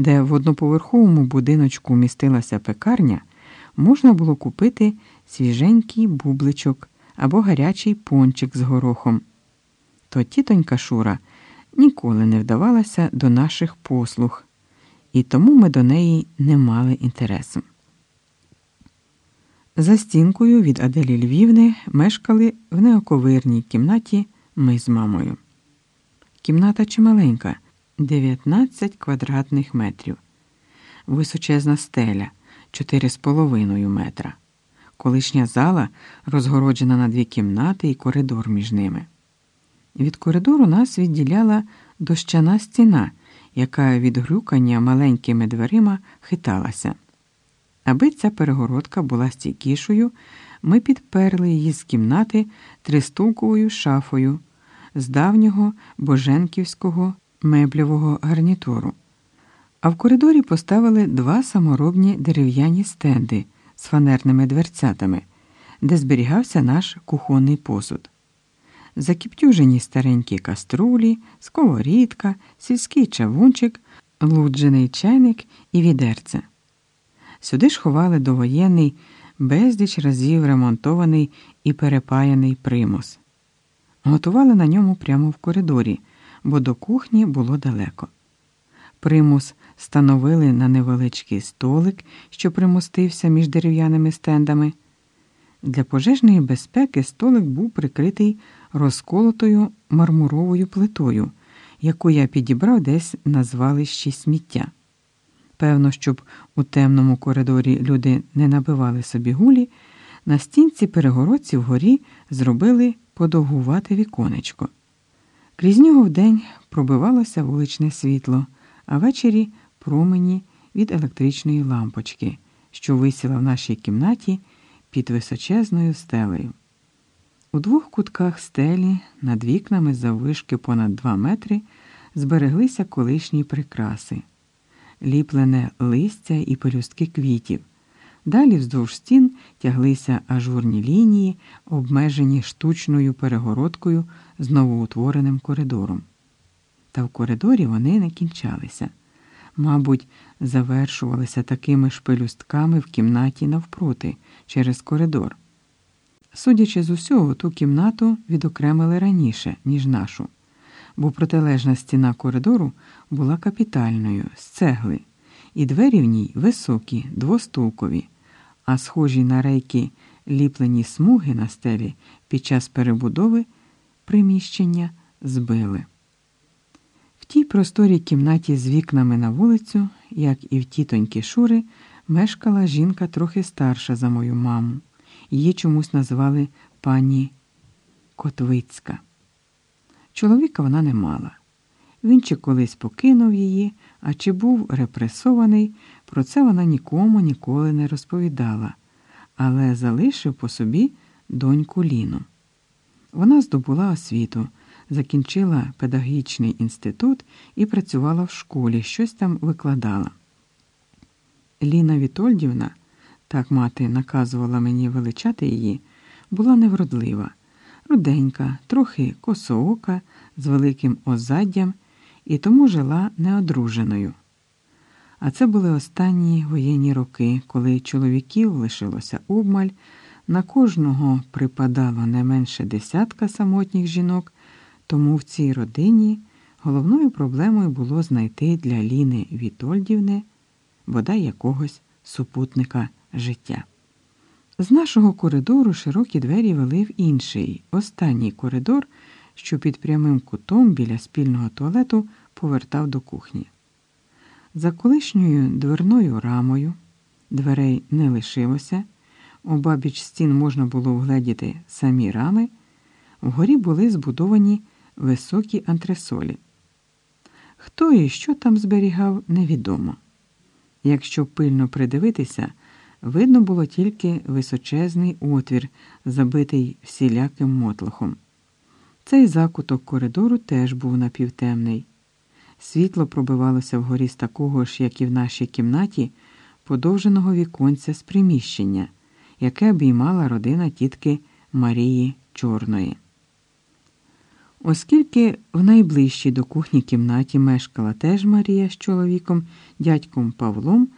де в одноповерховому будиночку містилася пекарня, можна було купити свіженький бубличок або гарячий пончик з горохом. То тітонька Шура ніколи не вдавалася до наших послуг, і тому ми до неї не мали інтересу. За стінкою від Аделі Львівни мешкали в неоковирній кімнаті ми з мамою. Кімната чималенька, 19 квадратних метрів, височезна стеля 4,5 метра, колишня зала розгороджена на дві кімнати і коридор між ними. Від коридору нас відділяла дощана стіна, яка від грюкання маленькими дверима хиталася. Аби ця перегородка була стійкішою, ми підперли її з кімнати тристулковою шафою з давнього боженківського меблевого гарнітуру. А в коридорі поставили два саморобні дерев'яні стенди з фанерними дверцятами, де зберігався наш кухонний посуд. Закіптюжені старенькі каструлі, сковорідка, сільський чавунчик, луджений чайник і відерце. Сюди ж ховали довоєнний, безліч разів ремонтований і перепаяний примус. Готували на ньому прямо в коридорі, бо до кухні було далеко. Примус становили на невеличкий столик, що примостився між дерев'яними стендами. Для пожежної безпеки столик був прикритий розколотою мармуровою плитою, яку я підібрав десь на звалищі сміття. Певно, щоб у темному коридорі люди не набивали собі гулі, на стінці перегородці вгорі зробили подовгувате віконечко. Крізь нього вдень пробивалося вуличне світло, а ввечері промені від електричної лампочки, що висіла в нашій кімнаті під височезною стелею. У двох кутках стелі над вікнами заввишки понад два метри збереглися колишні прикраси, ліплене листя і пелюстки квітів. Далі вздовж стін тяглися ажурні лінії, обмежені штучною перегородкою з новоутвореним коридором. Та в коридорі вони не кінчалися. Мабуть, завершувалися такими ж пелюстками в кімнаті навпроти через коридор. Судячи з усього, ту кімнату відокремили раніше, ніж нашу, бо протилежна стіна коридору була капітальною з цегли, і двері в ній високі, двостулкові, а схожі на рейки ліплені смуги на стелі під час перебудови приміщення збили. В тій просторій кімнаті з вікнами на вулицю, як і в тітоньки Шури, мешкала жінка трохи старша за мою маму. Її чомусь назвали пані Котвицька. Чоловіка вона не мала. Він чи колись покинув її, а чи був репресований, про це вона нікому ніколи не розповідала, але залишив по собі доньку Ліну. Вона здобула освіту, закінчила педагогічний інститут і працювала в школі, щось там викладала. Ліна Вітольдівна так мати наказувала мені величати її, була невродлива, руденька, трохи косоока, з великим озаддям і тому жила неодруженою. А це були останні воєнні роки, коли чоловіків лишилося обмаль, на кожного припадало не менше десятка самотніх жінок, тому в цій родині головною проблемою було знайти для Ліни Вітольдівни бодай якогось супутника життя. З нашого коридору широкі двері вели в інший, останній коридор, що під прямим кутом біля спільного туалету повертав до кухні. За колишньою дверною рамою дверей не лишилося, обабіч стін можна було вгледіти самі рами, вгорі були збудовані високі антресолі. Хто і що там зберігав, невідомо. Якщо пильно придивитися, видно було тільки височезний отвір, забитий всіляким мотлохом. Цей закуток коридору теж був напівтемний. Світло пробивалося вгорі з такого ж, як і в нашій кімнаті, подовженого віконця з приміщення, яке обіймала родина тітки Марії Чорної. Оскільки в найближчій до кухні кімнаті мешкала теж Марія з чоловіком, дядьком Павлом,